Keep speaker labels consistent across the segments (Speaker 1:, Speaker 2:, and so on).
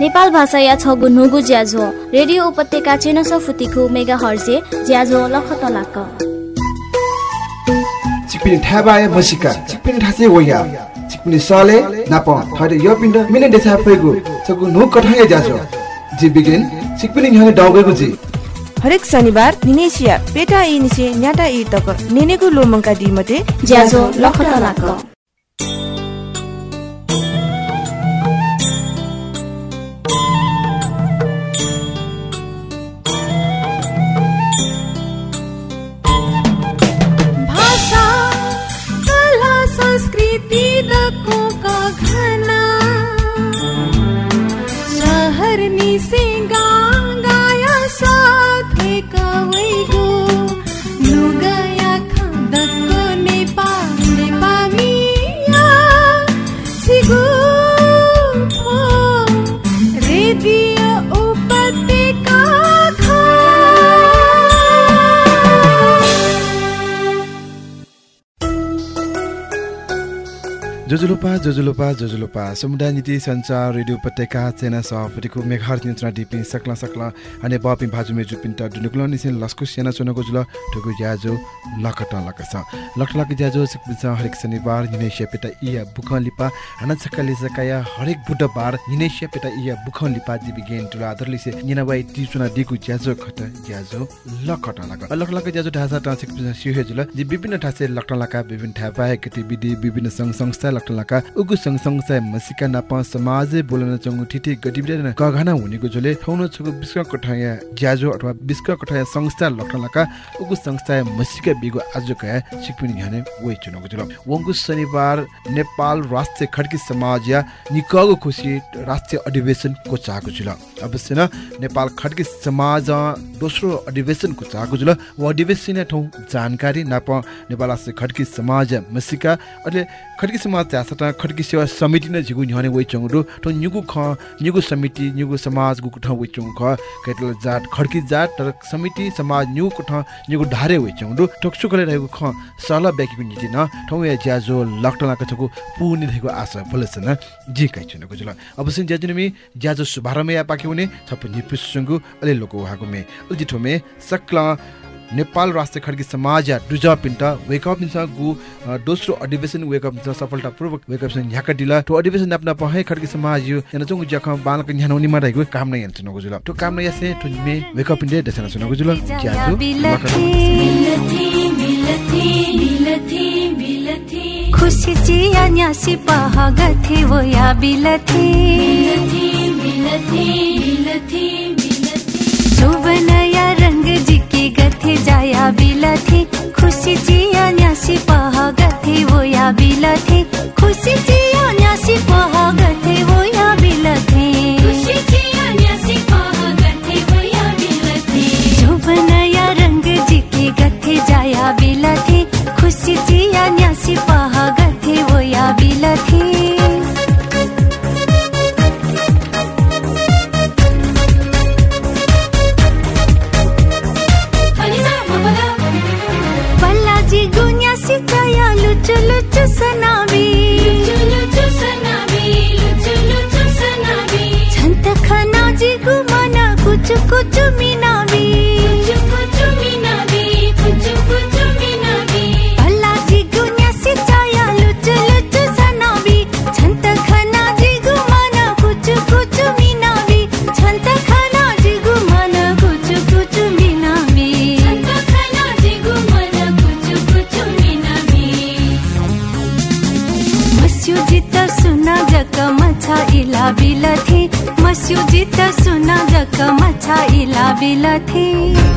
Speaker 1: नेपाल भाषा या छगु नुगु ज्याझो रेडियो उपत्यका चेनस फुतिखु mega Herzi ज्याझो लखत लाक
Speaker 2: चिकपिन थाबाय मसिका चिकपिन थासे वया। चिकपिन सले नाप। थरे यो पिण्ड मिने देसा फेगु छगु नु कठाय ज्याझो। जी बिगिन चिकपिन ह्याने डाउगेगु जी।
Speaker 3: हरेक शनिबार निनेसिया पेटा इनिसे न्याटा इ तक नेनेगु लोमंका दिमते
Speaker 1: ज्याझो लखत लाक
Speaker 4: संस्कृति दकोका घना। सहर निसे गाया साथे कवैगो लुगाया खाँदको नेपाल नेपामिया सिगु रेडियो उपत्यका
Speaker 5: जोजुलोपा जोजुलोपा जोजुलोपा। समुदाय नीति संचार रेडियो उपत्यका चेना सफटिको मेघार नियन्त्रण डिपि सक्ला सक्ला। अनि बपि भाजु मेजु पिन्ट दुनुकुल निसिन लस्कु सेना चुनको जुल ठुकु ज्याजो लकट लकस। लक लक ज्याजो सिकबिस हरेक शनिबार निनेशिया पेटा इया बुखन लिपा। हाना छक्काले सकाया हरेक बुधबार निनेशिया पेटा इया बुखन लिपा दिबि गेन तुला आदरले से निनाबाई टिचुना दिगु ज्याजो खट ज्याजो लकट लक लक लक ज्याजो ढासा टा सिकबिस सिहे जुल। जि विभिन्न ठासे लकट लका विभिन्न ठापा गतिविधि विभिन्न संघ संस्था लक्टलाका उगु संस्था मसिका नाप समाज बोलन चंगु ठिठी गतिविधि न कघना हुनेको जोले ठौन छगु विश्व कठाया ज्याजो अथवा विश्व कठाया संस्था लक्टलाका उगु संस्था मसिका बिगु आज कया सिकपिनि हने वे चुनको जोल वंगु शनिबार नेपाल राष्ट्रिय खड्की समाज या निकगु खुसी राष्ट्रिय अधिवेशन को चाहको जुल। अवश्य न नेपाल खड्की समाज दोस्रो अधिवेशन को चाहको जुल। व अधिवेशन ठौ जानकारी नाप नेपाल खड्की समाज मसिका अहिले खड्की समाज त्यासटा खड्की सेवा समिति न झिगु न्हने वइ चंगु ठौ न्युगु ख न्युगु समिति न्युगु समाज गु ठ वइ चंगु ख? केटल जात खड्की जात तर समिति समाज न्युगु ठ न्युगु धारे वइ चंगु टोक्सु कले रहेको ख सल ब्याकीको नीति न ठौ या ज्याजो लक्टलाको छगु पुनि रहेको आशा भलस न जी काइ चनको जुल अवश्य ज्याजुनमी ज्याजो शुभारम्भ या पाके हुने छप निपिसंगु अले लोको हागु मे। उजि ठोमे सक्ला नेपाल राष्ट्रिय खड्की समाज या डुजा पिन्ट वेकअप मिन्छ गु दोस्रो अधिवेशन वेकअप मिन्छ सफलतापूर्वक वेकअप छ न्याका दिला। तो अधिवेशन नाप्ना पहे खड्की समाज यो याना चंगु जख बालक न्यानौनी मा रहेको काम नै यन्त्र नगु जुल। तो काम नै यासे तो मे वेकअप इन्डे दसना सुनगु जुल। ज्याजो
Speaker 6: खुसी चिया न्यासी पहागथे वो या बिलथे। जोवन या रंग जिके गथे जाया बिलथे खुसी जिया न्यासी पहागथे वो या बिलथे। खुसी जिया न्यासी पहागथे वो कुचु कुचु मस्यु जित सुना जक मछा इला बिलथे। मस्यु जित सुना जक मछा इला बिलथे।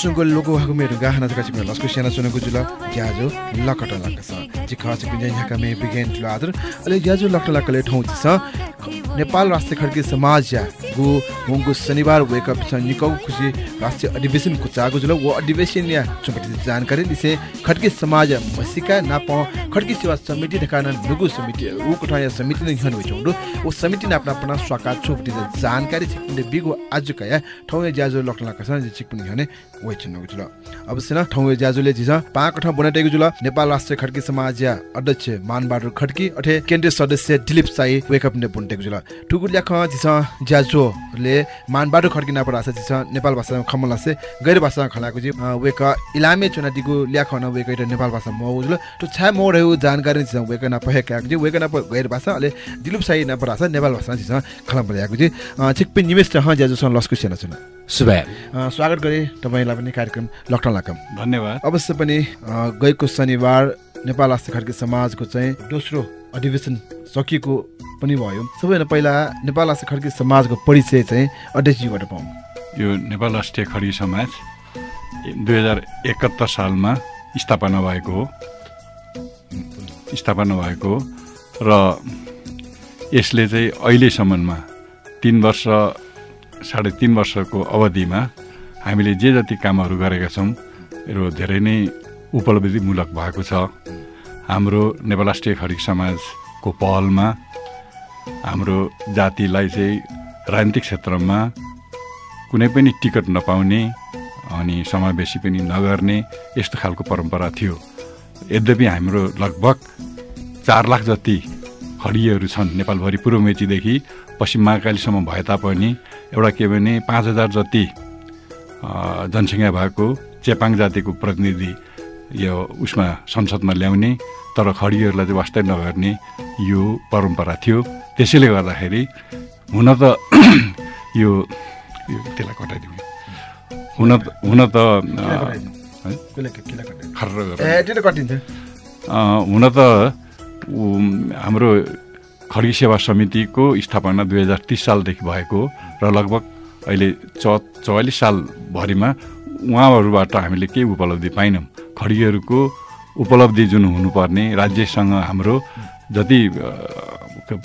Speaker 5: सुनको लोगो हागु मेरो गाहना जका चिम लस्को सेना सुनको जुल ज्याजो लकट लक छ चिख छ पिन यहाँ मे बिगेन टु आदर। अले ज्याजो लकट लकले ठौ छ नेपाल राष्ट्रिय खड्की समाज या गु मुंगु शनिबार वेक अप छ निकौ खुशी राष्ट्रिय अधिवेशन को चागु जुल वो अधिवेशन या चुपति जानकारी दिसे खड्की समाज मसिका नाप खड्की सेवा समिति ढकान नुगु समिति उ कोठा या समिति न हन वचौडु ओ समिति न अपना अपना स्वाका चुपति जानकारी छिकले बिगु आज कया ठौ या ज्याजो लकट लक छ चिकपुनी हने नुगु जुल अवश्य न ठौ ज्याजोले जिस पाँच कठा बनाटेको जुल नेपाल राष्ट्रिय खड्की समाज या अध्यक्ष मानबहादुर खड्की अठे केन्द्रीय सदस्य दिलीप साई वेकअप ने बुन्टेको जुल ठुकु ल्याख जिस ज्याजोले मानबहादुर खड्की नापर आछ जिस नेपाल भाषा खमल आसे गैर भाषा खलाको जि वेक इलामे चुनाटीको ल्याख न वेक नेपाल भाषा म जुल तो छा म रहु जानकारी जिस वेक न पहे का जि वेक न गैर भाषा अले दिलीप साई नापर आछ नेपाल भाषा जिस खलम परेको जि छिकपिन निमेश ह ज्याजोसँग लस्कु सेना चुना
Speaker 7: शुभया
Speaker 5: अ, स्वागत गरे तपाईँलाई पनि कार्यक्रम लकटन लाकम
Speaker 8: धन्यवाद।
Speaker 5: अवश्य पनि गएको शनिबार नेपाल आस्था खड्की समाजको चाहिँ दोस्रो अधिवेशन सकिएको पनि भयो। सबैभन्दा पहिला नेपाल आस्था खड्की समाजको परिचय चाहिँ अध्यक्षजीबाट पाउँ
Speaker 8: यो नेपाल राष्ट्रिय खडी समाज दुई हजार एकहत्तर सालमा स्थापना भएको हो। स्थापना भएको हो। र यसले चाहिँ अहिलेसम्ममा तिन वर्ष साढे तिन वर्षको अवधिमा हामीले जे जति कामहरू गरेका छौँ यो धेरै नै उपलब्धिमूलक भएको छ। हाम्रो नेपाल राष्ट्रिय खडिक समाजको पहलमा हाम्रो जातिलाई चाहिँ राजनीतिक क्षेत्रमा कुनै पनि टिकट नपाउने अनि समावेशी पनि नगर्ने यस्तो खालको परम्परा थियो। यद्यपि हाम्रो लगभग चार लाख जति खडीहरू छन् नेपालभरि पूर्व मेचीदेखि पश्चिम महाकालीसम्म भए तापनि एउटा के भने पाँच हजार जति जनसङ्ख्या भएको चेपाङ जातिको प्रतिनिधि यो उसमा संसदमा ल्याउने तर खडीहरूलाई चाहिँ वास्तै नगर्ने यो परम्परा थियो। त्यसैले गर्दाखेरि हुन त यो त्यसलाई कटाइदिउँ हुन त हुन त हुन त हाम्रो खड्गी सेवा समितिको स्थापना दुई हजार तिस सालदेखि भएको हो र लगभग अहिले च चौवालिस सालभरिमा उहाँहरूबाट हामीले केही उपलब्धि पाइनौँ। खड्गीहरूको उपलब्धि जुन हुनुपर्ने राज्यसँग हाम्रो जति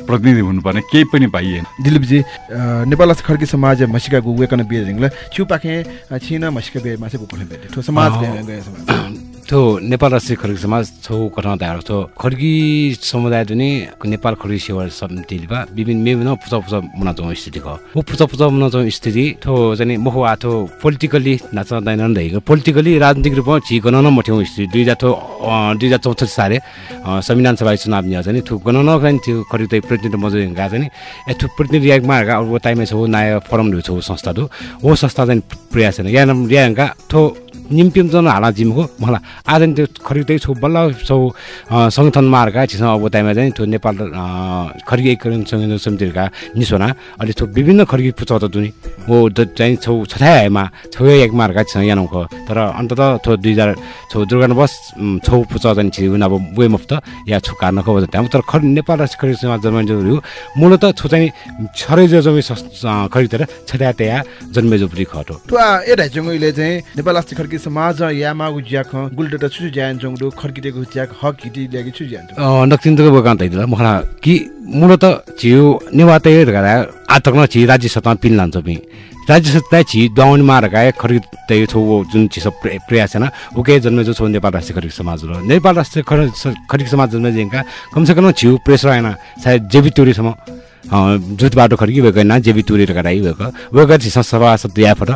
Speaker 8: प्रतिनिधि हुनुपर्ने केही पनि पाइएन।
Speaker 5: दिलीपजी नेपाल खड्की समाज मसिका गुवेकन बिहेरिङलाई छु पाखे छिन मसिका। गए गए समाज।
Speaker 7: थो नेपाल राष्ट्रिय खड्गी समाज छौ कठा थो खड्गी समुदाय दुनी नेपाल खड्गी सेवा समिति विभिन्न विभिन्न पुचा पुचा मुना जाउँ स्थिति हो वो पुचा पुचा मुना जाउँ स्थिति थो जाने मोह आथो पोलिटिकली नाच दैन रहेको पोलिटिकली राजनीतिक रूपमा छि गणना मठ्यौँ स्थिति। दुई हजार थो दुई हजार चौसठी साले संविधान सभा चुनाव निया चाहिँ थु गणना चाहिँ थियो। खड्गी तै प्रतिनिधि मजुर गा चाहिँ एथु प्रतिनिधि मार्ग अब ताइमे छ नाय फरम छ संस्था दु वो संस्था चाहिँ प्रयास छैन। या नाम रियाङ्का थो निम्पिम जन हाला जिमको। मलाई आज त्यो खरिदै छु बल्ल छौ सङ्गठन मार्का छिसँग अब ताइमा चाहिँ त्यो नेपाल खरिगे एकीकरण संयोजन समितिहरूका निसोना अहिले थो विभिन्न खरिगे त दुनी हो चाहिँ छौ छथायमा छौ एक मार्का छिसँग यानौको तर अन्तत थो दुई हजार छौ दुर्गानबस उम्, छौ पुचा चाहिँ छि अब वे मुफ्त या छु कार्न खबर त्यहाँ तर खरि नेपाल राष्ट्रिय खरिद समाज जन्मेजहरू मूलत छु चाहिँ छरै जो जमी छथाया त्यहाँ जन्मेजोपुरी खटो।
Speaker 5: ए ढाइचुङले चाहिँ नेपाल समाज यामा उज्याख गुल्टो छु ज्यान जोङडो खड्किटेको ज्याक हक हिटी ल्यागे छु ज्यान जोङ
Speaker 7: नक्तिन्तको बगान तैदिल। मखला कि मूलत छियो नेवातै गरा आतक्न छि राज्य सत्ता पिन लान्छ पि राज्य सत्ता छि डाउन मार गाय खरिद तै छौ जुन छि सब प्रे- प्रयास छैन उके जन्मे जो छौ नेपाल राष्ट्रिय खरिद समाज र। नेपाल राष्ट्रिय खरिद समाज जन्मे जेका कमसे कम छिउ प्रेसर आएन सायद जेबी टुरीसम्म जुत बाटो खड्की भएको ना जेबी टुरी गराइ भएको वेगर छि सभा याफट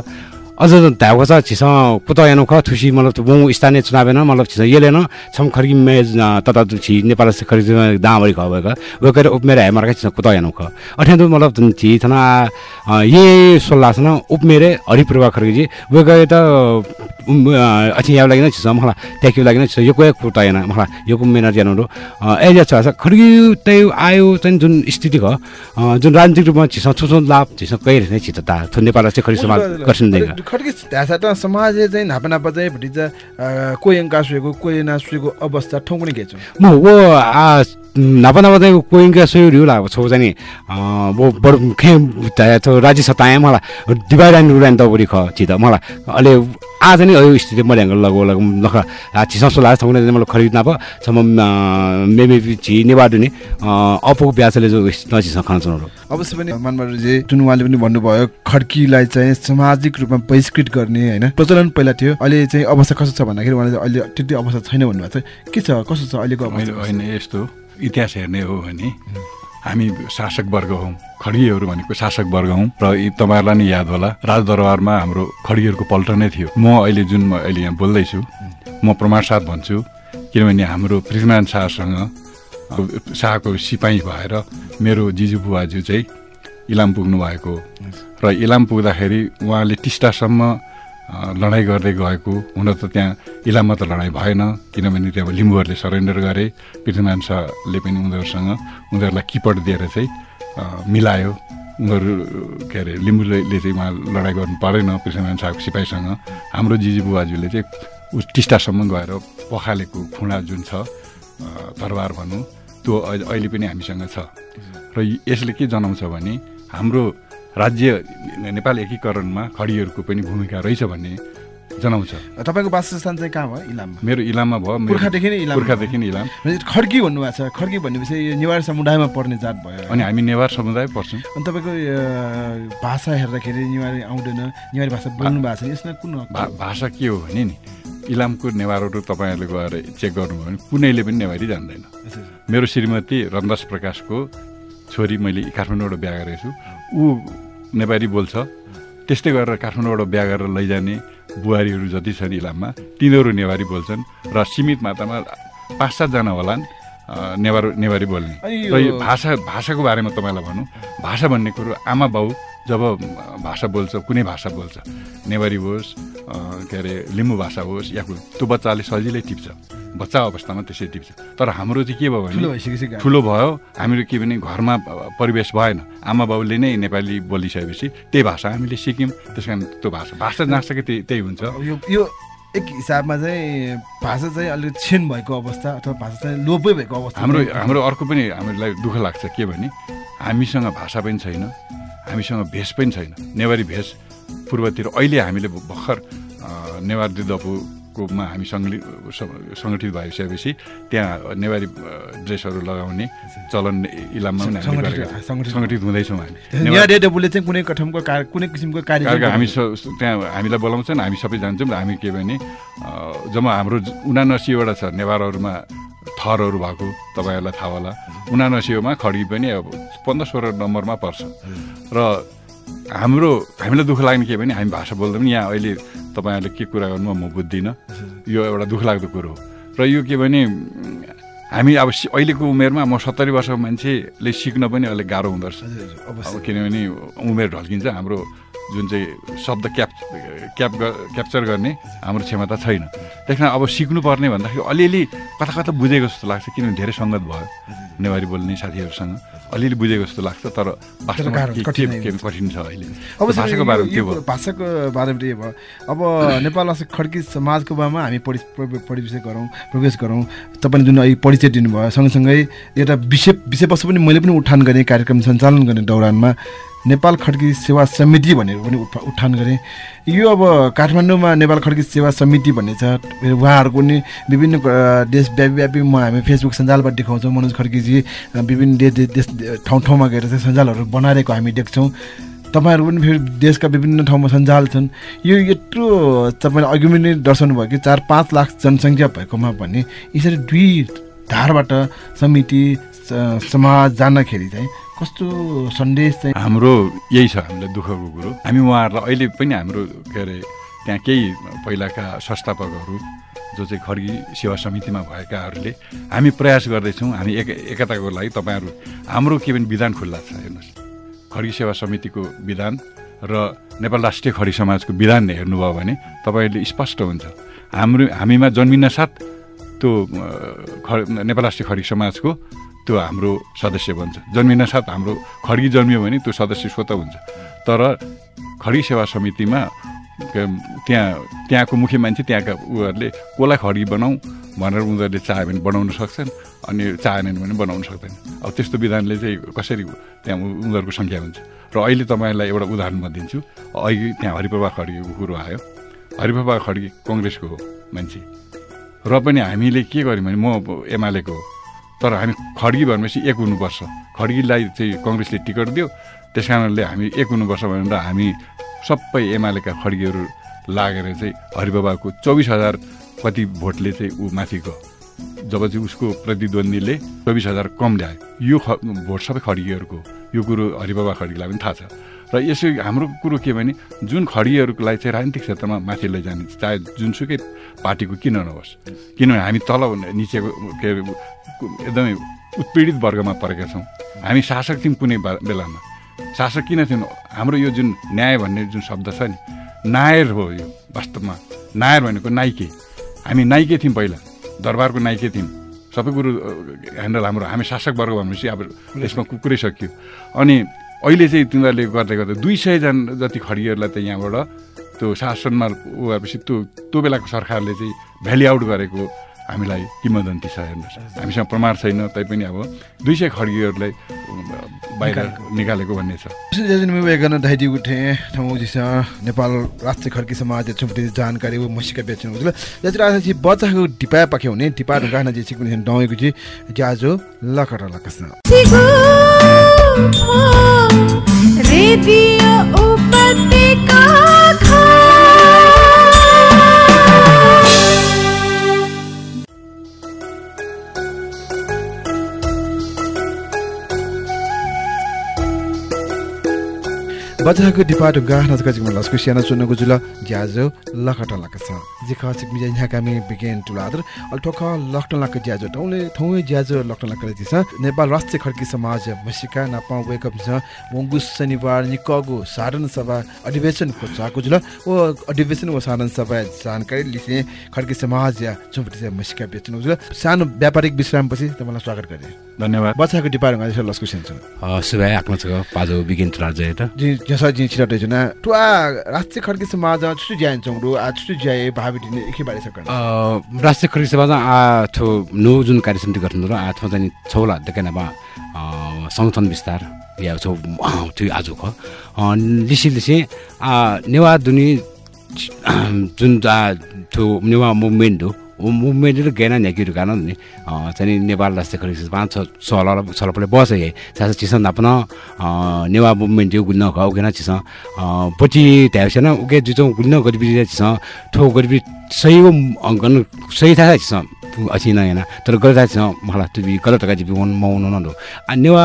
Speaker 7: अझ धाएको छ छिस पुत हेर्नु ख थुसी मतलब वौँ स्थानीय चुनाव हेन मतलब छिस। येले न छम खर्गी मेज तता छि नेपाल से खर्गी दामरी ख भएको। वेकर उपमेर हेमरका छिस कुत हेर्नु ख। अठ्यान्दु मतलब छि थना ये सोल्ला छन उपमेरे हरिप्रभा खर्गी जी वेकर त अछि याव लागि छिस मला ट्याकिव लागि छिस यो कोही कुत हेन मला यो कुमेना ज्यानु एरिया छ खर्गी तै आयो चाहिँ जुन स्थिति ख जुन राजनीतिक रूपमा छिस छुछु लाभ छिस कहिले ता थु नेपाल चाहिँ खर्गी समाज गर्छन्
Speaker 5: खड्की त समाजले चाहिँ नापा नापा चाहिँ भटिजा कोही अङ्का सुएको कोही नासुएको अवस्था ठाउँ पनि घेछौँ
Speaker 7: म वो आ नापा नापा चाहिँ कोइङका सोही रिउ लाग्छ छौ चाहिँ नि वो बडो खे राज्य सताए मलाई डिभाइड एन्ड रुल एन्ड दबुरी ख चित मलाई। अहिले आज नि अयो स्थिति मैले ह्याङ्गर लगो लग लख छिसो लाग्छ थौने मलाई खरिद नाप छम मेबे छि अपको ब्यासले जो नचिस खान्छ
Speaker 5: अवश्य पनि जुन उहाँले पनि भन्नुभयो खड्कीलाई चाहिँ सामाजिक रूपमा बहिष्कृत गर्ने होइन? प्रचलन पहिला थियो अहिले चाहिँ अवस्था कस्तो छ भन्दाखेरि उहाँले अहिले त्यति अवस्था छैन भन्नुभएको छ। के छ कस्तो छ अहिलेको अवस्था?
Speaker 8: होइन यस्तो इतिहास हेर्ने हो भने हामी शासक वर्ग हौँ खड्गीहरू भनेको शासक वर्ग हौँ। र तपाईँहरूलाई नि याद होला राजदरबारमा हाम्रो खड्गीहरूको पल्ट नै थियो। म अहिले जुन म अहिले यहाँ बोल्दैछु म प्रमाण साथ भन्छु किनभने हाम्रो पृथ्वीनारायण शाहसँग शाहको सिपाही भएर मेरो जिजु बुवाजु चाहिँ इलाम पुग्नु भएको। र इलाम पुग्दाखेरि उहाँले टिस्टासम्म लडाइँ गर्दै गएको हुन त त्यहाँ इलाममा त लडाइँ भएन किनभने त्यहाँ लिम्बूहरूले सरेन्डर गरे पृथ्वीनारायण शाहले पनि उनीहरूसँग उनीहरूलाई किपट दिएर चाहिँ मिलायो। उनीहरू के अरे लिम्बूले चाहिँ उहाँ लडाइँ गर्नु परेन पृथ्वीनारायण शाहको सिपाहीसँग। हाम्रो जिजु चाहिँ उस टिस्टासम्म गएर पखालेको खुँडा जुन छ अ, तरबार भनौँ त्यो अहिले पनि हामीसँग छ। र यसले के जनाउँछ भने हाम्रो राज्य नेपाल एकीकरणमा खडीहरूको पनि भूमिका रहेछ भन्ने जनाउँछ।
Speaker 5: तपाईँको वासस्थान चाहिँ कहाँ भयो? इलाममा।
Speaker 8: मेरो इलाममा भयो
Speaker 5: पुर्खादेखि नै इलाम
Speaker 8: पुर्खादेखि नै इलाम।
Speaker 5: भनेपछि खड्की भन्नुभएको छ। खड्की भन्नेपछि यो नेवार समुदायमा पर्ने जात भयो।
Speaker 8: अनि हामी नेवार समुदाय पर्छौँ।
Speaker 5: अनि तपाईँको भाषा हेर्दाखेरि नेवारी आउँदैन नेवारी भाषा बोल्नु भएको छ यसमा कुन
Speaker 8: भाषा के हो भने नि इलामको नेवारहरू तपाईँहरूले गएर चेक गर्नुभयो भने कुनैले पनि नेवारी जान्दैन। मेरो श्रीमती रमदास प्रकाशको छोरी मैले काठमाडौँबाट बिहा गरेको छु। ऊ नेपाली बोल्छ। त्यस्तै गरेर काठमाडौँबाट बिहा गरेर लैजाने बुहारीहरू जति छन् इलाममा तिनीहरू नेवारी बोल्छन् र सीमित मात्रामा पाँच सातजना होलान् नेवार नेवारी बोल्ने। र यो- भाषा भाषाको बारेमा तपाईँलाई भनौँ। भाषा भन्ने कुरो आमा बाउ जब भाषा बोल्छ कुनै भाषा बोल्छ नेवारी होस् के अरे लिम्बू भाषा होस् या त्यो बच्चाले सजिलै टिप्छ। बच्चा अवस्थामा त्यसरी टिप्छ। तर हाम्रो चाहिँ के भयो भने। ठुलो भयो हामीहरू के भने घरमा परिवेश भएन। आमा बाउले नै नेपाली बोलिसकेपछि त्यही भाषा हामीले सिक्यौँ। त्यस कारण त्यो भाषा भाषा जहाँसके त्यही त्यही हुन्छ।
Speaker 5: यो यो एक हिसाबमा चाहिँ भाषा चाहिँ अलिक क्षीण भएको अवस्था अथवा भाषा चाहिँ लोपै भएको अवस्था
Speaker 8: हाम्रो हाम्रो अर्को पनि हामीलाई दुःख लाग्छ के भने हामीसँग भाषा पनि छैन। हामीसँग भेष पनि छैन। नेवारी भेष। पूर्वतिर अहिले हामीले भर्खर नेवार दिदपुकोमा हामी सङ्गठित सङ्गठित भइसकेपछि त्यहाँ नेवारी ड्रेसहरू लगाउने चलन इलाममा पनि
Speaker 5: सङ्गठित-
Speaker 8: हुँदैछौँ हामी।
Speaker 5: रेडियोले चाहिँ कुनै कठमको कार्य कुनै किसिमको कार्य
Speaker 8: हामी त्यहाँ हामीलाई बोलाउँछन् हामी सबै जान्छौँ र हामी के भने जम्मा हाम्रो उनासीवटा छ नेवारहरूमा थरहरू भएको तपाईँहरूलाई थाहा होला। उनासीमा खड्गी पनि अब पन्ध्र सोह्र नम्बरमा पर्छ। र हाम्रो हामीलाई दुःख लाग्ने के भने हामी भाषा बोल्दा पनि यहाँ अहिले तपाईँहरूले के कुरा गर्नु म बुझ्दिनँ। यो एउटा दुःख लाग्दो कुरो हो। र यो के भने हामी अब अहिलेको उमेरमा म सत्तरी वर्षको मान्छेले सिक्न पनि अलिक गाह्रो हुँदो रहेछ। अब किनभने उमेर ढल्किन्छ हाम्रो जुन चाहिँ शब्द क्याप क्याप क्याप्चर गर्ने हाम्रो क्षमता छैन। त्यस कारण अब सिक्नुपर्ने भन्दाखेरि अलिअलि कता कता बुझेको जस्तो लाग्छ किनभने धेरै सङ्गत भयो नेवारी बोल्ने साथीहरूसँग। अलिअलि बुझेको जस्तो लाग्छ तर के-
Speaker 5: कठिन
Speaker 8: के- के छ अहिले।
Speaker 5: अब
Speaker 8: भाषाको बारेमा के भयो?
Speaker 5: भाषाको बारेमा चाहिँ भयो? अब नेपाल खड्की समाजको बारेमा हामी परि परि- परिवेश गरौँ प्रवेश गरौँ। तपाईँले जुन अहिले परिचय दिनुभयो सँगसँगै एउटा विषय विषयवस्तु पनि मैले पनि उठान गरेँ कार्यक्रम सञ्चालन गर्ने दौरानमा नेपाल खड्की सेवा समिति भनेर पनि उठान गरेँ। यो अब काठमाडौँमा नेपाल खड्की सेवा समिति भन्ने छ उहाँहरूको नि विभिन्न अ, देशव्यापी व्यापी म हामी फेसबुक सञ्जालबाट देखाउँछौँ। मनोज खड्कीजी विभिन्न देश देश देश ठाउँ ठाउँमा गएर चाहिँ सञ्जालहरू बनाइरहेको हामी देख्छौँ। तपाईँहरू पनि फेरि देशका विभिन्न ठाउँमा सञ्जाल छन्। यो यत्रो तपाईँले अघि पनि दर्शाउनु भयो कि चार पाँच लाख जनसङ्ख्या भएकोमा पनि यसरी दुई धारबाट समिति समाज जाँदाखेरि चाहिँ कस्तो सन्देश चाहिँ
Speaker 8: हाम्रो यही छ हामीलाई दुःखको कुरो हामी उहाँहरूलाई अहिले पनि हाम्रो के अरे त्यहाँ केही पहिलाका संस्थापकहरू जो चाहिँ खड्गी सेवा समितिमा भएकाहरूले हामी प्रयास गर्दैछौँ हामी एक एकताको लागि तपाईँहरू हाम्रो के भने विधान खुल्ला छ हेर्नुहोस्। खड्गी सेवा समितिको विधान र नेपाल राष्ट्रिय खडी समाजको विधान हेर्नुभयो भने तपाईँहरूले स्पष्ट हुन्छ। हाम्रो हामीमा जन्मिन साथ त्यो ख नेपाल राष्ट्रिय खडी समाजको त्यो हाम्रो सदस्य बन्छ। जन्मिन साथ हाम्रो खड्गी जन्मियो भने त्यो सदस्य स्वत हुन्छ। तर खड्गी सेवा समितिमा त्यहाँ त्यहाँको मुख्य मान्छे त्यहाँका उहरूले कसलाई खड्गी बनाऊ भनेर उनीहरूले चाह्यो भने बनाउन सक्छन् अनि चाहेनन् भने बनाउन सक्दैन। अब त्यस्तो विधानले चाहिँ कसरी त्यहाँ उनीहरूको सङ्ख्या हुन्छ? र अहिले तपाईँलाई एउटा उदाहरण म दिन्छु। अहिले त्यहाँ हरिप्रभा खड्गीको कुरो आयो। हरिप्रभा खड्गी कङ्ग्रेसको मान्छे। र पनि हामीले के गर्यौँ भने म एमालेको तर हामी खड्गी भनेपछि एक हुनुपर्छ। खड्गीलाई चाहिँ कङ्ग्रेसले टिकट दियो। त्यस कारणले हामी एक हुनुपर्छ भनेर हामी सबै एमालेका खड्गीहरू लागेर चाहिँ हरिबाबाको चौबिस हजार कति भोटले चाहिँ ऊ माथि गयो जब चाहिँ उसको प्रतिद्वन्दीले चौबिस हजार कम ल्यायो। यो भोट सबै खड्गीहरूको। यो कुरो हरिबाबा खड्गीलाई पनि थाहा छ। र यसो हाम्रो कुरो के भने जुन खड्गीहरूलाई चाहिँ राजनीतिक क्षेत्रमा माथि लैजाने चाहे जुनसुकै पार्टीको किन नहोस्। किनभने हामी तल निचेको के अरे एकदमै उत्पीडित वर्गमा परेका छौँ। हामी शासक थियौँ कुनै बेलामा। शासक किन थियौँ हाम्रो यो जुन न्याय भन्ने जुन शब्द छ नि नायर हो यो वास्तवमा। नायर भनेको नाइके। हामी नाइके थियौँ पहिला। दरबारको नाइके थियौँ। सबै कुरो ह्यान्डल हाम्रो। हामी शासक वर्ग भनेपछि अब यसमा कु- कुरै सकियो। अनि अहिले चाहिँ तिनीहरूले गर्दै गर्दा दुई सयजना जति खड्गीहरूलाई त यहाँबाट त्यो शासनमा उ भएपछि त्यो त्यो बेलाको सरकारले चाहिँ भ्याली आउट गरेको हामीलाई किम्बदन्ती छ हेर्नुहोस्। हामीसँग प्रमाण छैन तैपनि अब दुई सय खड्गीहरूलाई बाहिर निकालेको। भन्ने छ।
Speaker 5: उठे। ठाउँ जिसा नेपाल राष्ट्रिय खर्की समाज जानकारी वो मसिका बेच्नु जति बच्चाको टिपा पाके हुने टिपा ढुङ्गा न जे चाहिँ कुनै डाउको चाहिँ ज्याजो लकट लकस्न
Speaker 4: सिगो रेडियो उपत्यका
Speaker 5: बच्चाको डिपा ढुङ्गा नजका जिग्म लस्को सियाना जुल ज्याजो लकट लकस जिख चिक मिजा यहाँ कामी बिगेन टुलादर अल ठोक लक ज्याजो ठौले ठौए ज्याजो लकट लक दिस नेपाल राष्ट्रिय खड्की समाज मसिका नापा वेकअप छ वंगु शनिबार निकगु साधारण सभा अधिवेशन को चाको जुल ओ अधिवेशन व साधारण सभा जानकारी लिसे खड्की समाज या चुपटी से मसिका बेच्नु जुल सानो व्यापारिक विश्रामपछि तपाईँलाई स्वागत गरे
Speaker 8: धन्यवाद
Speaker 5: बच्चाको डिपा ढुङ्गा जस्तो लस्को सियान
Speaker 7: सुभाइ आफ्नो छ पाजो बिगिन
Speaker 5: जना टुआ राष्ट्रिय खड्की समाज छुटु ज्यान चंगडु आ छुटु ज्याए भाबी दिने एकै बारे सकन
Speaker 7: राष्ट्रिय खरिद सभा आ थो नो जुन कार्य समिति गठन र आ थो चाहिँ छौला देखेनमा संगठन विस्तार या छौ त्यो आज ख। लिसी लिसी नेवा दुनी जुन थो नेवा मुभमेन्ट हो मुभमेन्ट र गेना न्याकिहरू कारण नि। चाहिँ नेपाल राष्ट्रिय खरिद सभा छ सल सलपले बस हे सासा चिसन अपन नेवा मुभमेन्ट जो गुल्न ख उगेना चिस। पछि त्यासेन उगे जुचौ गुल्न गरिबि चिस। ठो गरिबि सही हो अङ्कन सही थाहा छ मलाई तुबी गलत का जिबी वन मौन न दो आ नेवा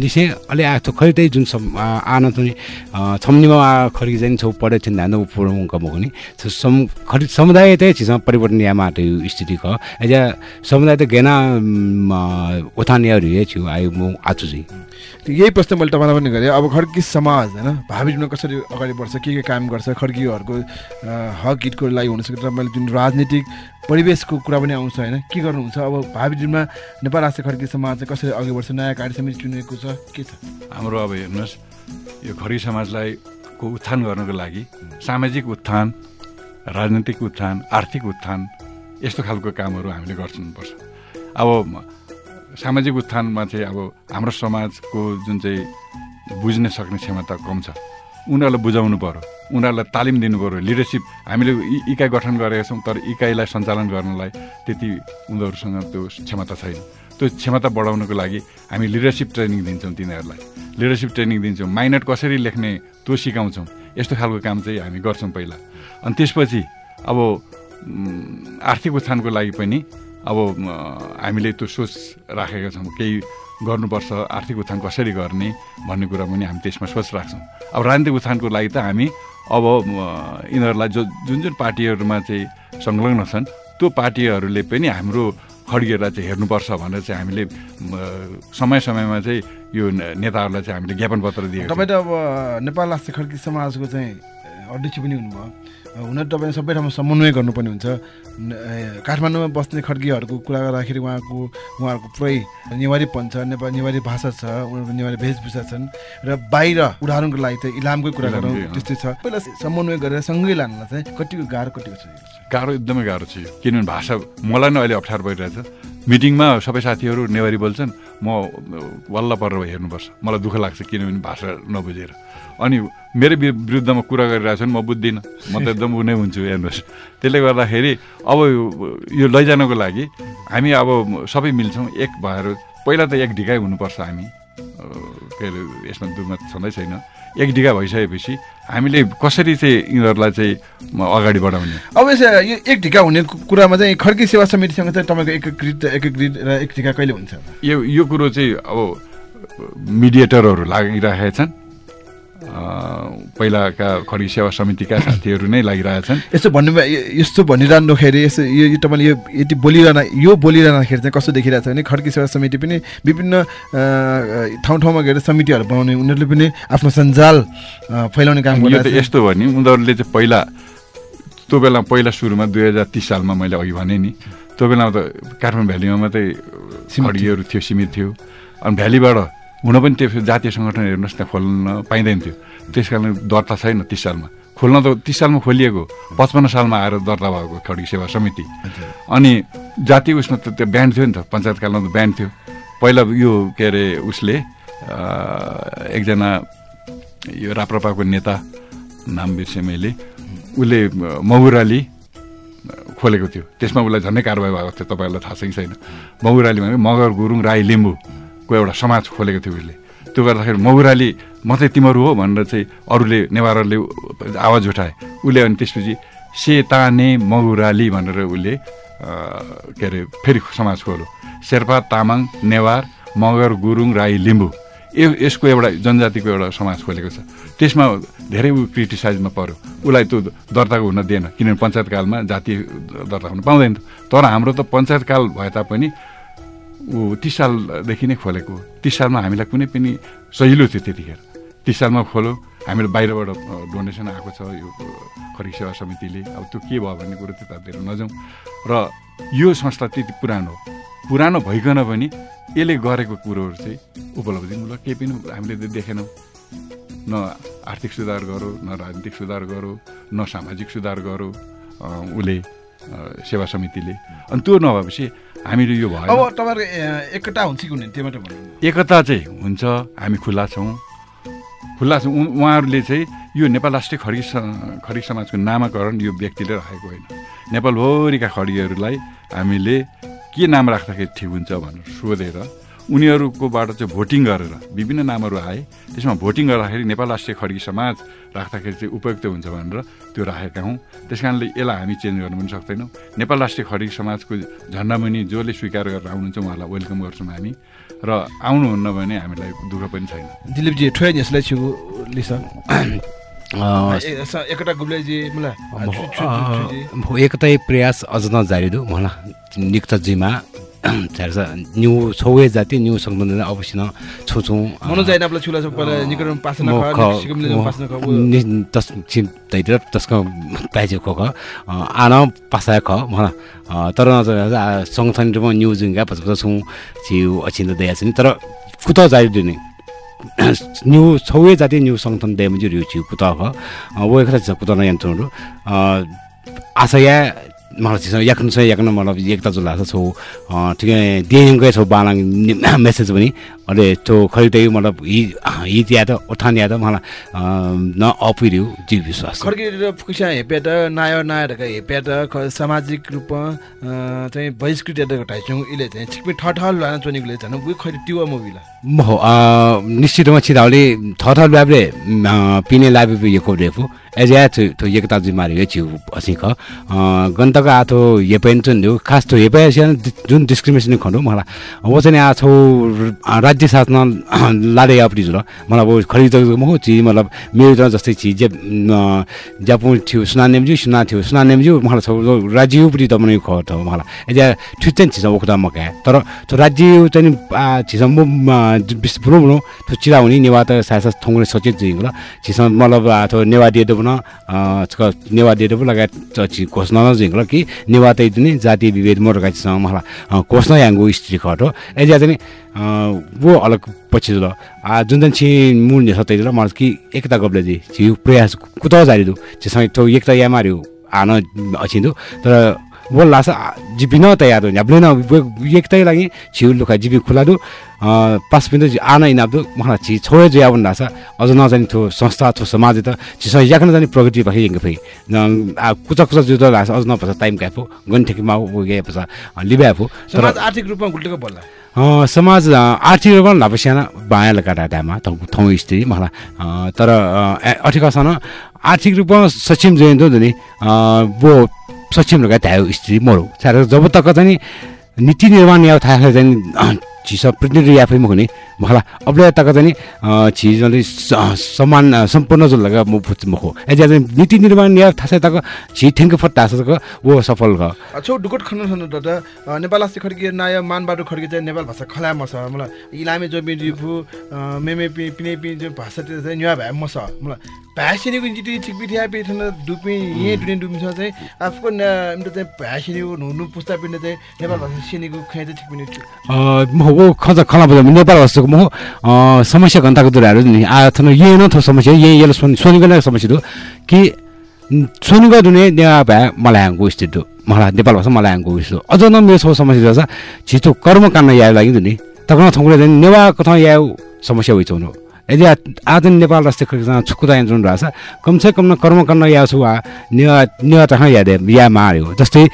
Speaker 7: लिसे अले आ तो खरिदै जुन सम आन तुनि छमनिमा खरि जैन छौ पढे मगनि सम खरि समुदाय ते छिस परिवर्तन यामा त्यो स्थिति ख एजा समुदाय त गेना उठान या रिए छु आइ म आछु जी
Speaker 5: यही प्रश्न मैले तपाईँलाई पनि गरेँ। अब खड्की समाज होइन? भावी जीवनमा कसरी अगाडि बढ्छ के के काम गर्छ खड्कीहरूको हक हितको लागि हुनसक्छ मैले जुन राजनीतिक परिवेशको कुरा पनि आउँछ होइन? के गर्नुहुन्छ? अब भावी जीवनमा नेपाल राष्ट्रिय खड्की समाज चाहिँ कसरी अघि बढ्छ? नयाँ कार्य समिति चुनेको छ के छ?
Speaker 8: हाम्रो अब हेर्नुहोस् यो खरी समाजलाई को उत्थान गर्नको लागि सामाजिक उत्थान राजनैतिक उत्थान आर्थिक उत्थान यस्तो खालको कामहरू हामीले गर्नुपर्छ अब सामाजिक उत्थानमा चाहिँ अब हाम्रो समाजको जुन चाहिँ बुझ्न सक्ने क्षमता कम छ। उनीहरूलाई बुझाउनु पर्यो। उनीहरूलाई तालिम दिनु पर्यो। लिडरसिप हामीले इकाइ गठन गरेका छौँ तर इकाइलाई सञ्चालन गर्नलाई त्यति उनीहरूसँग त्यो क्षमता छैन। त्यो क्षमता बढाउनको लागि हामी लिडरसिप ट्रेनिङ दिन्छौँ तिनीहरूलाई। लिडरसिप ट्रेनिङ दिन्छौँ। माइनट कसरी लेख्ने त्यो सिकाउँछौँ। यस्तो खालको काम चाहिँ हामी गर्छौँ पहिला। अनि त्यसपछि अब आर्थिक उत्थानको लागि पनि अब हामीले त्यो सोच राखेका छौँ केही गर्नुपर्छ आर्थिक उत्थान कसरी गर्ने भन्ने कुरा पनि हामी त्यसमा सोच राख्छौँ अब राजनीतिक उत्थानको लागि त हामी अब यिनीहरूलाई जो जुन जुन पार्टीहरूमा चाहिँ संलग्न छन् त्यो पार्टीहरूले पनि हाम्रो खड्गीहरूलाई चाहिँ हेर्नुपर्छ भनेर चाहिँ हामीले समय समयमा चाहिँ यो नेताहरूलाई चाहिँ हामीले ज्ञापन पत्र दिएको।
Speaker 5: तपाईँ त अब नेपाल राष्ट्रिय खड्की समाजको चाहिँ अध्यक्ष पनि हुनुभयो हुन त तपाईँ सबै ठाउँमा समन्वय गर्नुपर्ने हुन्छ। काठमाडौँमा बस्ने खड्कीहरूको कुरा गर्दाखेरि उहाँको उहाँहरूको पुरै नेवारीपन छ नेपाल नेवारी भाषा छ उनीहरूको नेवारी वेशभूषा छन् र बाहिर उदाहरणको लागि चाहिँ इलामकै कुरा गरौँ। त्यस्तै छ। पहिला समन्वय गरेर सँगै लानलाई चाहिँ कतिको गाह्रो कतिको छ?
Speaker 8: गाह्रो एकदमै गाह्रो छ किनभने भाषा मलाई नै अहिले अप्ठ्यारो परिरहेछ मिटिङमा सबै साथीहरू नेवारी बोल्छन्। म वल्ल परेर हेर्नुपर्छ। मलाई दुःख लाग्छ किनभने भाषा नबुझेर। अनि मेरो विरुद्धमा कुरा गरिरहेछन् म बुझ्दिनँ। म त एकदम उ नै हुन्छु हेर्नुहोस्। त्यसले गर्दाखेरि अब यो- लैजानको लागि हामी अब सबै मिल्छौँ एक भएर पहिला त एक ढिकाइ हुनुपर्छ हामी। के अरे यसमा दुःखमा छँदै छैन। एक ढिका भइसकेपछि हामीले कसरी चाहिँ यिनीहरूलाई चाहिँ अगाडि बढाउने?
Speaker 5: अब यसो यो एक ढिका हुने कुरामा चाहिँ खड्की सेवा समितिसँग चाहिँ तपाईँको एकीकृत एकीकृत र एक ढिका कहिले हुन्छ
Speaker 8: यो यो कुरो चाहिँ अब मिडिएटरहरू लागिरहेका छन्। पहिलाका खडी सेवा समितिका साथीहरू नै लागिरहेछन्।
Speaker 5: यस्तो भन्नु यस्तो भनिरहँदाखेरि यसो यो यो तपाईँले यो यति बोलिरहन यो बोलिरहँदाखेरि चाहिँ कस्तो देखिरहेको छ भने खड्की सेवा समिति पनि विभिन्न ठाउँ ठाउँमा गएर समितिहरू बनाउने उनीहरूले पनि आफ्नो सञ्जाल फैलाउने काम
Speaker 8: यो त
Speaker 5: गरिरहेको छ
Speaker 8: यस्तो भयो नि उनीहरूले चाहिँ पहिला त्यो बेला पहिला सुरुमा दुई हजार तिस सालमा मैले अघि भने नि त्यो बेलामा त काठमाडौँ भ्यालीमा मात्रै खडीहरू थियो सीमित थियो। अनि भ्यालीबाट हुन पनि त्यो जातीय सङ्गठन हेर्नुहोस् त्यहाँ खोल्न पाइँदैन थियो त्यस कारण दर्ता छैन तिस सालमा। खोल्न त तिस सालमा खोलिएको पचपन्न सालमा आएर दर्ता भएको खड्गी सेवा समिति। अनि जातीय उसमा त त्यो ब्यान्ड थियो नि त पञ्चायतकालमा त ब्यान्ड थियो। पहिला यो के अरे उसले एकजना यो राप्रपाको नेता नाम बिर्सेँ मैले उसले अ, महुराली खोलेको थियो। त्यसमा उसलाई झन्डै कारवाही भएको थियो तपाईँहरूलाई थाहा छ कि छैन। महुरालीमा मगर गुरुङ राई लिम्बूको एउटा समाज खोलेको थियो उसले। त्यो गर्दाखेरि महुराली मात्रै तिमीहरू हो भनेर चाहिँ अरूले नेवारहरूले आवाज उठाए। उसले अनि त्यसपछि सेताने महुराली भनेर उसले के अरे फेरि समाज खोलो शेर्पा तामाङ नेवार मगर गुरुङ राई लिम्बू। यो यसको एउटा जनजातिको एउटा समाज खोलेको छ। त्यसमा धेरै ऊ क्रिटिसाइजमा पर्यो। उसलाई त्यो दर्ताको हुन दिएन। किनभने पञ्चायतकालमा जातीय दर्ता हुन पाउँदैन। तर हाम्रो त पञ्चायतकाल भए तापनि ऊ तिस सालदेखि नै खोलेको। तिस सालमा हामीलाई कुनै पनि सजिलो थियो त्यतिखेर। तिस सालमा खोलो हामीले बाहिरबाट डोनेसन आएको छ यो खरिक सेवा समितिले। अब त्यो के भयो भन्ने कुरो त्यतातिर नजाउँ। र यो संस्था त्यति पुरानो पुरानो भइकन पनि यसले गरेको कुरोहरू चाहिँ उपलब्धिमूलक केही पनि हामीले देखेनौँ। न आर्थिक सुधार गरौँ न राजनीतिक सुधार गरौँ न सामाजिक सुधार गरौँ उसले सेवा समितिले। अनि त्यो नभएपछि हामीले यो भयो।
Speaker 5: अब तपाईँहरू अ, एकता हुन्छ कि हुने त्यो मात्रै भन्नु।
Speaker 8: एकता चाहिँ हुन्छ। हामी खुल्ला छौँ। खुल्ला छौँ। उहाँहरूले चाहिँ यो नेपाल राष्ट्रिय खड्गी स- खड्गी समाजको नामाकरण यो व्यक्तिले राखेको होइन। नेपालभरिका खड्गीहरूलाई हामीले के नाम राख्दाखेरि ठिक हुन्छ भनेर सोधेर उनीहरूकोबाट चाहिँ भोटिङ गरेर विभिन्न नामहरू आए। त्यसमा भोटिङ गर्दाखेरि नेपाल राष्ट्रिय खड्गी समाज राख्दाखेरि चाहिँ उपयुक्त हुन्छ भनेर त्यो राखेका हौँ। त्यस कारणले यसलाई हामी चेन्ज गर्न पनि सक्दैनौँ। नेपाल राष्ट्रिय खड्गी समाजको झन्डामुनि जसले स्वीकार गरेर आउनुहुन्छ उहाँलाई वेलकम गर्छौँ हामी। र आउनुहुन्न भने हामीलाई दुःख पनि छैन।
Speaker 5: दिलीपजी ठोय नेसलाई छु लिसा
Speaker 7: अ,
Speaker 5: एकटा गुब्लेजी मलाई
Speaker 7: अ, एकतै प्रयास अझ नजारी दु मला निक्त जिमा छ्यार्छ न्यु छौए जाति न्यु सक्दैन अवश्य न छुछु
Speaker 5: मनोज आइनापलाई छुला सब पहिला निकटम पास न
Speaker 7: म
Speaker 5: ख सिकमले पास न ख
Speaker 7: नि तस छिम तैतिर तस्को ताइजे खो ख आन पासा ख मला तर न संगठन रूपमा न्यु जुङ्गा पछपछि छु छिउ दया छ नि तर कुत जाइ दिने न्यु छौए जाति न्यु संगठन दे मजु रिउ छु कुत ख वो एकरा छ कुत आशा या मलाई चिज याक्नु छ याक्नु मतलब एकता जुल लाग्छ। छौ ठिकै दिएकै छौ बालाङ मेसेज पनि। अहिले त्यो खरिदै मतलब हि हि या त उठान या त मलाई न अपिर्यो जीव विश्वास।
Speaker 5: खड्की र फुकुसा हेपेट नाय नायरका हेपेट ख- सामाजिक रूपमा चाहिँ बहिष्कृत टाइचुङ इले चाहिँ छिकपि ठठल लान चोनिगले झन् उयो खै टिवा मुभीला
Speaker 7: म हो निश्चित रूपमा छिदाउले थथ ल्याब्रे पिने लाबे यो कोडेफु एज या तो एकता जिमारी यो छिउ असिख गन्तक आथो येपेन चुन दिउ खास तो येपे जुन डिस्क्रिमिनेसन खण्डु मलाई वो चाहिँ आ छौ अ, राज्य शासन लाडे अपरि जुल मलाई वो खरिद म हो ची मतलब मेरो त जस्तै ची जे जापु थियो सुना नेमजु सुना थियो सुना नेमजु मलाई छौ राज्य उपरि त मनै ख त मलाई एज ठिचन छिस ओखदा मका तर त्यो राज्य चाहिँ छिस म भनौँ भनौँ चिरा हुने नेवा त सायद थोङ्रे सचेत जिङ र छिस मतलब आ, त्यो नेवा दिए त हुन नेवा डेटो पो लगायत घोषणा जिङ्गल कि नेवा तै दुनि जातीय विभेद मोरगाचीसँग मलाई घोषणा याङ्गो स्त्री खटो एजा चाहिँ वो अलग पछि ल जुन चाहिँ छि मुल ने सतै ल मलाई कि एकता गब्ले जी छि प्रयास कुत जारी दु तो एकता या मार्यो आन अछिन्दु तर वो लासा जिपी न तयार ह्याब्ले न एकतै लागि छिउ लुखा जिपी खुलादु पास पिन्दु आना इनाब्दु मलाई छि छोए जो याबन लासा अझ नजानि थो संस्था थो समाज त छिस याकन जानि प्रगति बाखे यंग फै। आ कुचा कुचा जुद लासा अझ न पसा टाइम काफो गन्ठेकी माउ गे पसा लिबे आफो
Speaker 9: समाज आर्थिक रूपमा गुल्टेको बोल्ला?
Speaker 7: समाज आर्थिक रूपमा लापस्याना बायाँ लगाटा ठाउँ ठाउँ स्थिति मलाई अँ, तर अठिकासन आर्थिक रूपमा सक्षम जोइन्थ्यो नि वो सक्षम लगा थाहा स्थिति मरौ। साह्रो जब तक चाहिँ नीति निर्माण या थाहा चाहिँ छिस प्रतिनिधि या फैम हुने। मलाई अब्ले तक चाहिँ अँ, छि जसले स- समान अँ, सम्पूर्ण जो लगा म फुच मखो एज चाहिँ नीति निर्माण या थाहा तक छि ठेङ्क फट्टा तक वो सफल ग
Speaker 5: छौ डुकोट खन्न छन् दादा नेपाल आस्ति खड्की नाय मानबाटो खड्की चाहिँ नेपाल भाषा खला म छ। मलाई इलामे जो बिजु मेमे पि पिने पि जो भाषा चाहिँ न्या भए म छ। मलाई भ्यासिनेको जिटी छिक पिठिया पिठन दुपि यही दुने दुपि छ चाहिँ आफूको चाहिँ भ्यासिनेको नुनु पुस्ता पिने चाहिँ नेपाल भाषा सिनेको खै चाहिँ ठिक पिने
Speaker 7: म हो खज खला नेपाल हस्तको हो समस्या घन्टाको दुराहरू नि ये न थो समस्या ये येलो सोनी सोनीको नै समस्या दु कि सोनीको दुने भए स्थिति दु मलाई नेपाल भाषा आएको स्थिति अझ न मेरो सब समस्या छ छिटो कर्म कान्न या लागि दुनि तकन थौले चाहिँ नेवा कथा या समस्या होइ छौँ यदि आज नेपाल राष्ट्रिय छुकुदा जुन रहेछ कमसे कम न कर्म या छु नेवा नेवा तख या दे या मार्यो जस्तै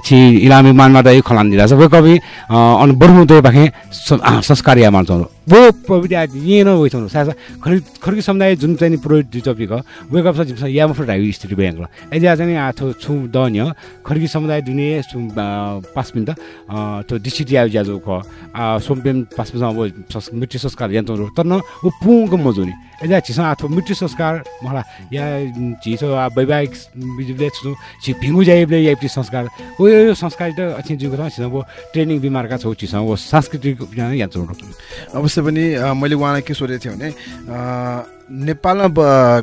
Speaker 7: छि इलामी त खलान दिरहेछ वे कवि अन बरु तो बाखे संस्कार या मान्छौँ वो प्रविधि ये न छौँ सासा खरि खर्की समुदाय जुन चाहिँ प्रोजेक्ट टपिक हो वे कप जिम्स या ढाइ स्थिति ब्याङ्क यदि आज नि आथो छु दन्य खर्की समुदाय दुने छु पाँच मिनट त्यो डिस्ट्रिक्ट या ज्याजो ख सोमपेन पाँच मिनट अब मृत्यु संस्कार यन्त्र तर न ऊ पुङको मजुरी यदि छिस आथो मृत्यु संस्कार मलाई या छिसो वैवाहिक बिजुले छु छि भिङ्गु जाइबले याइपी संस्कार ओ यो संस्कार त अछि जुको छ छिस अब ट्रेनिङ बिमारका छौ छिस अब सांस्कृतिक यन्त्र
Speaker 5: अवश्य पनि मैले उहाँलाई के सोधेको थिएँ भने नेपालमा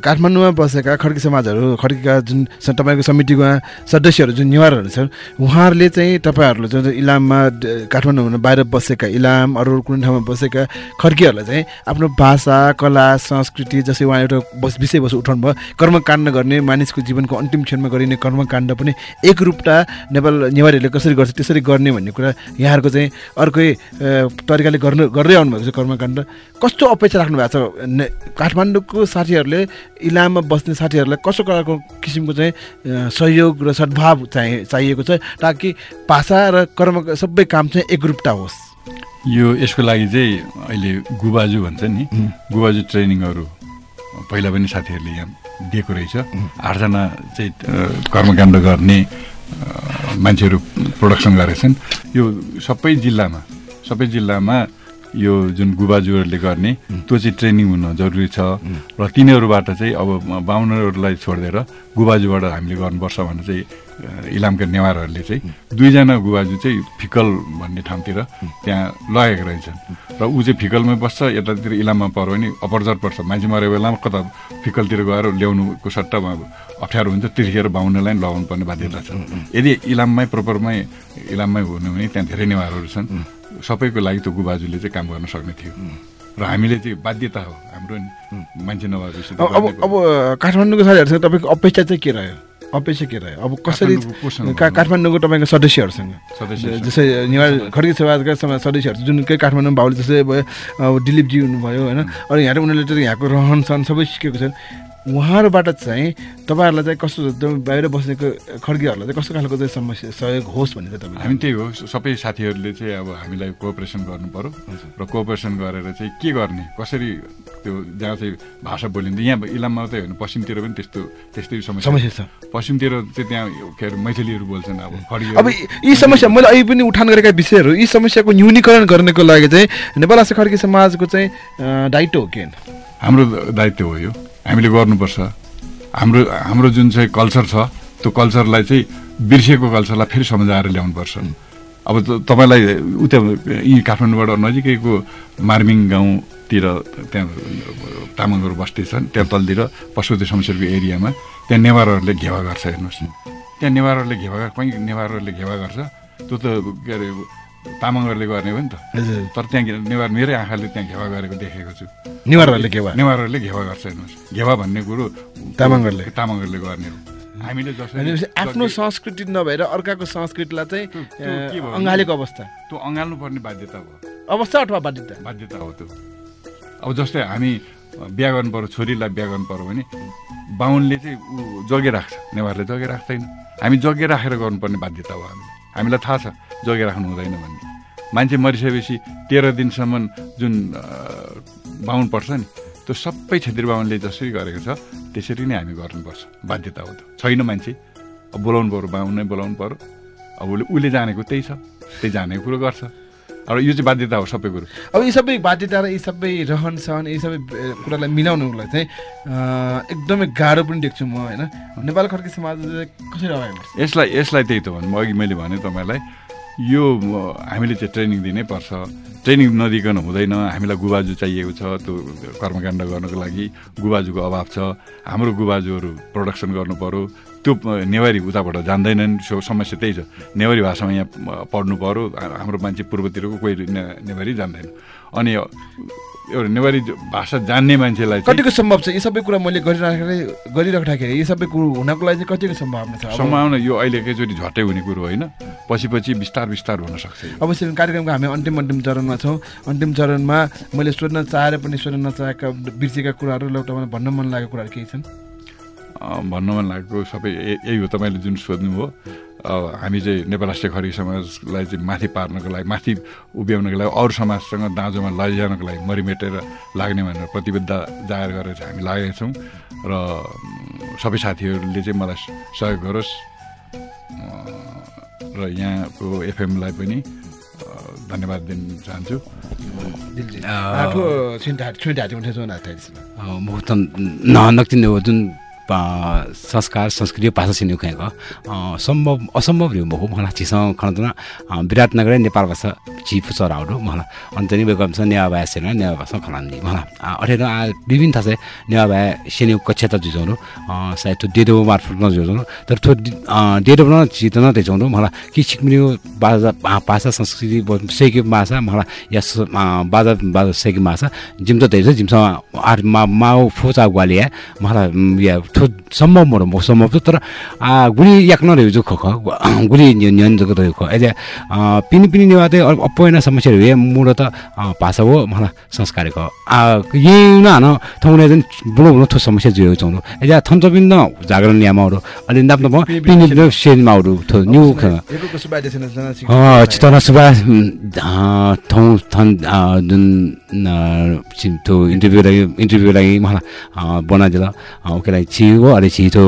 Speaker 5: काठमाडौँमा बसेका खड्की समाजहरू खड्कीका जुन तपाईँको समितिको सदस्यहरू जुन नेवारहरू छन् उहाँहरूले चाहिँ तपाईँहरूले जुन इलाममा ड- काठमाडौँभन्दा बाहिर बसेका इलाम अरू कुनै ठाउँमा बसेका खड्कीहरूलाई चाहिँ आफ्नो भाषा कला संस्कृति जसै उहाँ एउटा बस विषयवस्तु उठाउनु भयो कर्मकाण्ड गर्ने मानिसको जीवनको अन्तिम क्षणमा गरिने कर्मकाण्ड पनि एकरूपता नेपाल नेवारीहरूले कसरी गर्छ त्यसरी गर्ने भन्ने कुरा यहाँहरूको चाहिँ अर्कै तरिकाले गर्नु गर्दै आउनुभएको छ कर्मकाण्ड। कस्तो अपेक्षा राख्नु भएको छ? ने- काठमाडौँको साथीहरूले इलाममा बस्ने साथीहरूलाई कस्तो प्रकारको किसिमको चाहिँ सहयोग र सद्भाव चाहिँ चाहिएको छ ताकि भाषा र कर्म सबै काम चाहिँ एकरूपता होस्?
Speaker 8: यो यसको लागि चाहिँ अहिले गुबाजु भन्छ नि गुबाजु ट्रेनिङहरू पहिला पनि साथीहरूले यहाँ दिएको रहेछ। आठजना चाहिँ कर्मकाण्ड गर्ने मान्छेहरू प्रोडक्सन गरेछन्। यो सबै जिल्लामा सबै जिल्लामा यो जुन गुबाजुहरूले गर्ने त्यो चाहिँ ट्रेनिङ हुन जरुरी छ। र तिनीहरूबाट चाहिँ अब बाहुनहरूलाई छोडिदिएर गुबाजुबाट हामीले गर्नुपर्छ भनेर चाहिँ इलामका नेवारहरूले चाहिँ दुईजना गुबाजु चाहिँ फिकल भन्ने ठाउँतिर त्यहाँ लगेको रहेछन्। र ऊ चाहिँ फिकलमै बस्छ यतातिर इलाममा पर्यो भने अपरजर पर्छ। मान्छे मरेको बेलामा कता फिकलतिर गएर ल्याउनुको सट्टामा अब अप्ठ्यारो हुन्छ त्यतिखेर बाहुनलाई लगाउनु पर्ने बाध्यता छ। यदि इलाममै प्रोपरमै इलाममै हुनु भने त्यहाँ धेरै नेवारहरू छन्। सबैको लागि त्यो गुबाजुले चाहिँ काम गर्न सक्ने थियो। र हामीले चाहिँ बाध्यता हो हाम्रो मान्छे नभएपछि त
Speaker 5: अब अब काठमाडौँको साथीहरूसँग तपाईँको अपेक्षा चाहिँ के रह्यो? अपेक्षा के रह्यो? अब कसरी
Speaker 8: काठमाडौँको
Speaker 5: का- तपाईँको सदस्यहरूसँग?
Speaker 8: सदस्य
Speaker 5: जस्तै नेवार खड्की समाजका समा- सदस्यहरू जुनकै काठमाडौँ बाहुले जस्तै भयो अब दिलीपजी हुनुभयो होइन? अरू यहाँ उनीहरूले यहाँको रहन सहन सबै सिकेको छन् उहाँहरूबाट चाहिँ तपाईँहरूलाई चाहिँ कस्तो बाहिर बसेको खड्कीहरूलाई चाहिँ कस्तो खालको चाहिँ समस्या सहयोग होस् भन्ने चाहिँ तपाईँले
Speaker 8: हामी त्यही हो सबै साथीहरूले चाहिँ अब हामीलाई कोअपरेसन गर्नु पर्यो। र कोअपरेसन गरेर चाहिँ के गर्ने? कसरी त्यो जहाँ चाहिँ भाषा बोलिन्छ यहाँ इलाममा मात्रै होइन पश्चिमतिर पनि त्यस्तो त्यस्तै समस्या।
Speaker 5: समस्या छ।
Speaker 8: पश्चिमतिर चाहिँ त्यहाँ के अरे मैथिलीहरू बोल्छन् अब खड्गी
Speaker 5: अब यी- समस्या मैले अहिले पनि उठान गरेका विषयहरू यी समस्याको न्यूनीकरण गर्नको लागि चाहिँ नेपाल खड्की समाजको चाहिँ दायित्व हो के
Speaker 8: हाम्रो दायित्व हो यो। हामीले गर्नुपर्छ। हाम्रो हाम्रो जुन चाहिँ कल्चर छ त्यो कल्चरलाई चाहिँ बिर्सिएको कल्चरलाई फेरि सम्झाएर ल्याउनुपर्छ। अब त- तपाईँलाई उता यहीँ काठमाडौँबाट नजिकैको मार्मिङ गाउँतिर त्यहाँ तामाङहरू बस्ती छन् त्यहाँ तलतिर पशुपति शमशेरको एरियामा त्यहाँ नेवारहरूले घेवा गर्छ हेर्नुहोस्। त्यहाँ नेवारहरूले घेवा कहीँ नेवारहरूले घेवा गर्छ त्यो त के अरे तामाङहरूले गर्ने हो नि त। तर त्यहाँ नेवार मेरै आँखाले त्यहाँ घेवा गरेको देखेको छु।
Speaker 5: निवारहरूले भयो
Speaker 8: नेवारहरूले घेवा गर्छ हेर्नुहोस्। घेवा भन्ने कुरो
Speaker 5: तामाङहरूले।
Speaker 8: तामाङहरूले गर्ने हो। हामीले जसरी
Speaker 5: आफ्नो संस्कृति नभएर अर्काको संस्कृतिलाई चाहिँ अँगालेको अवस्था।
Speaker 8: त्यो अँगाल्नु पर्ने बाध्यता हो।
Speaker 5: अवस्था अथवा बाध्यता?
Speaker 8: बाध्यता हो त्यो। अब जस्तै हामी बिहा गर्नु पऱ्यो छोरीलाई बिहा गर्नु पऱ्यो भने बाहुनले चाहिँ ऊ जगे राख्छ नेवारले जगे राख्दैन हामी जगे राखेर गर्नुपर्ने बाध्यता हो हामी। हामीलाई थाहा छ। जगे राख्नु हुँदैन भन्ने। मान्छे मरिसकेपछि तेह्र दिनसम्म जुन बाहुन पर्छ नि त्यो सबै छेत्री बाहुनले जसरी गरेको छ त्यसरी नै हामी गर्नुपर्छ। बाध्यता हो त्यो छैन मान्छे अब बोलाउनु पऱ्यो बाहुन नै बोलाउनु पऱ्यो अब उसले उसले जानेको त्यही छ त्यही जानेको कुरो गर्छ। अब यो चाहिँ बाध्यता हो सबै कुरो।
Speaker 5: अब यी सबै बाध्यता र यी सबै रहन सहन यी सबै कुरालाई मिलाउनुलाई चाहिँ एकदमै गाह्रो पनि देख्छु म होइन? नेपाल खड्की समाज कसरी अगाडि
Speaker 8: यसलाई यसलाई त्यही त भन्नु अघि मैले भने तपाईँलाई यो हामीले चाहिँ ट्रेनिङ दिनै पर्छ। ट्रेनिङ नदिकन हुँदैन। हामीलाई गुबाजु चाहिएको छ त्यो कर्मकाण्ड गर्नको लागि गुबाजुको अभाव छ। हाम्रो गुबाजुहरू प्रोडक्सन गर्नु पऱ्यो त्यो नेवारी उताबाट जान्दैनन्। समस्या त्यही छ। नेवारी भाषामा यहाँ पढ्नु पऱ्यो हाम्रो मान्छे पूर्वतिरको कोही नेवारी जान्दैन। अनि एउटा नेवारी भाषा जान्ने मान्छेलाई
Speaker 5: कतिको सम्भव छ? यी सबै कुरा मैले गरिराखेर गरिराख्दाखेरि यी सबै कुरो हुनको लागि चाहिँ कतिको सम्भावना छ?
Speaker 8: सम्भावना यो अहिले एकैचोटि झट्टै हुने कुरो होइन। पछि पछि बिस्तार बिस्तार हुन सक्छ यो।
Speaker 5: अवश्य कार्यक्रमको हामी अन्तिम अन्तिम चरणमा छौँ। अन्तिम चरणमा मैले सोध्न चाहेर पनि सोध्न नचाहेका बिर्सेका कुराहरू तपाईँलाई भन्न मन लागेको कुराहरू केही छन्?
Speaker 8: भन्न मन लागेको सबै यही हो तपाईँले जुन सोध्नुभयो अब हामी चाहिँ नेपाल राष्ट्रिय खरिक समाजलाई चाहिँ माथि पार्नको लागि माथि उभ्याउनको लागि अरू समाजसँग दाँजोमा लैजानको लागि मरिमेटेर लाग्ने भनेर प्रतिबद्ध जाहेर गरेर चाहिँ हामी लागेका छौँ र सबै साथीहरूले चाहिँ मलाई सहयोग गरोस्। र यहाँको एफएमलाई पनि धन्यवाद दिन चाहन्छु।
Speaker 7: नक्तिन जुन संस्कार संस्कृति भाषा खाएको सम्भव असम्भव रिउ बहु मलाई चिसँग खनतन विराटनगर नेपाल भाषा चिफ चराउडु मलाई। अन्तनि बेगम छ नेवा भाइ सेना नेवा भाषा खलान्दी मलाई अठेर विभिन्न थाहा छ नेवा भाइ सेन्यु कक्षा त जुझाउनु सायद त्यो डेडो मार्फत नजुझाउनु। तर त्यो डेडो न चित न तेजाउनु मलाई। कि सिक्मियो बाजा भाषा संस्कृति सेक्यो भाषा मलाई। अँ, बाजा बाजा सेक्यो भाषा जिम त तेज जिमसँग आर मा माउ फोचा ग्वालिया मलाई सम्भव मरो म सम्भव छ तर आ गुली याक नरहेको जो खख गुली न्यन जको रहेको एज पिनि पिनि नेवा चाहिँ अपयना समस्या हे मूल त भाषा हो मलाई संस्कारिक आ यही न हान ठाउँले बुढो हुनु थो समस्या जुयो चाउनु एज थन्छ पिन न जागरण न्यामाहरू अलि नाप्न भयो पिनि सेनमाहरू थो न्यु ख
Speaker 5: एकको सुबाइदे छैन जना
Speaker 7: ठाउँ थन छि- त्यो इन्टरभ्यू लागि इन्टरभ्यू लागि मलाई अँ, बनाइदिल अँ, ओके लागि छिगो अरे छिटो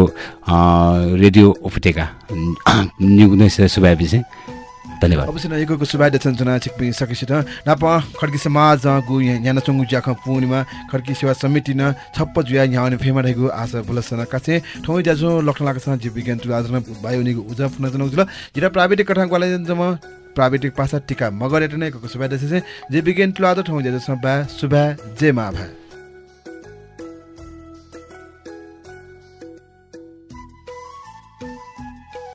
Speaker 7: रेडियो उपत्यका न्यु सुबाए पछि धन्यवाद।
Speaker 5: अवश्य न एकको सुबाइदे छन् जना छिक पनि सकिसित नाप खड्की समाज गु यहाँ चङ्गु ज्याख पूर्णिमा खड्की सेवा समिति न छप्प जुया आउने फेमा रहेको आशा बुलसन कासे ठौँ ज्याजो लक्ष्ण लाग्छ जीव विज्ञान तुला आजमा बायोनिको उजा पुनः जनाउ जुल जिरा प्राविधिक कठाङ वाला जम प्राविधिक पासा टिका मगर नै एकको सुबाइदे छ जे विज्ञान तुला ठौँ ज्याजो सबा सुबा जे मा भा